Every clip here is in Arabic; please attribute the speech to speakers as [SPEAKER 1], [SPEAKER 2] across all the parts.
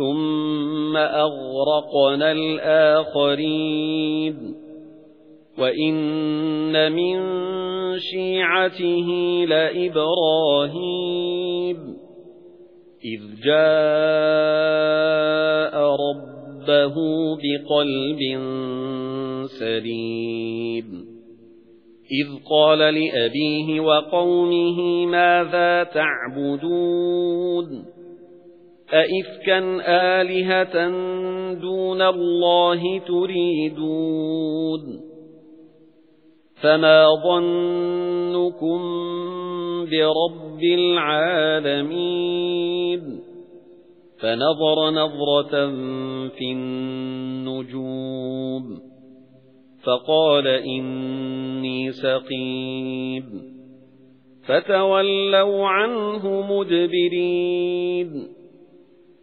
[SPEAKER 1] ثُمَّ أَغْرَقْنَا الْآخَرِينَ وَإِنَّ مِن شِيعَتِهِ لَإِبْرَاهِيمَ إِذْ جَاءَ رَبَّهُ بِقَلْبٍ سَلِيمٍ إِذْ قَالَ لِأَبِيهِ وَقَوْمِهِ مَاذَا تَعْبُدُونَ أَئِفْكًا آلِهَةً دُونَ اللَّهِ تُرِيدُونَ فَمَا ظَنُّكُمْ بِرَبِّ الْعَالَمِينَ فَنَظَرَ نَظْرَةً فِي النُّجُومِ فَقَالَ إِنِّي سَقِيمٌ فَتَوَلَّوْا عَنْهُ مُدْبِرِينَ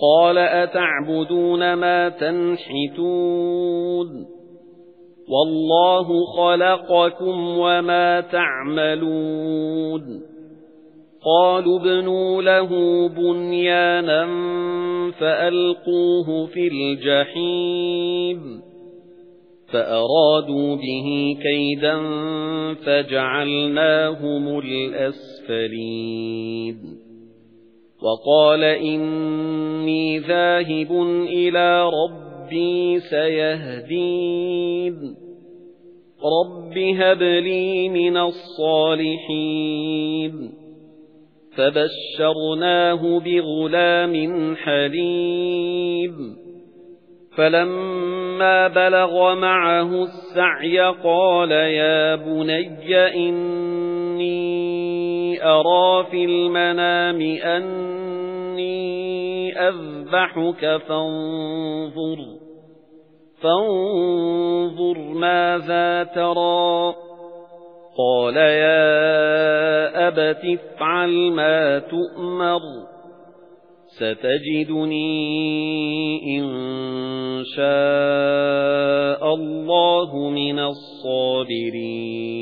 [SPEAKER 1] قَالَ أَتَعْبُدُونَ مَا تَنْحِتُونَ وَاللَّهُ خَلَقَكُمْ وَمَا تَعْمَلُونَ قَالُوا ابْنُوا لَهُ بُنْيَانًا فَأَلْقُوهُ فِي الْجَحِيمِ فَأَرَادُوا بِهِ كَيْدًا فَجَعَلْنَاهُمُ الْأَسْفَلِينَ وَقَالَ إِنِّي ذَاهِبٌ إِلَى رَبِّي سَيَهْدِينِ. رَبِّ هَبْ لِي مِنَ الصَّالِحِينَ. فَبَشَّرْنَاهُ بِغُلَامٍ حَلِيمٍ. فَلَمَّا بَلَغَ مَعَهُ السَّعْيَ قَالَ يَا بُنَيَّ إِنِّي أَرَى فِي الْمَنَامِ أَنِّي أَذْبَحُكَ فَانظُرْ فَانظُرْ مَاذَا تَرَى. قَالَ يَا أَبَتِ افْعَلْ مَا تُؤْمَرُ سَتَجِدُنِي إِن شَاءَ اللَّهُ مِنَ الصَّابِرِينَ.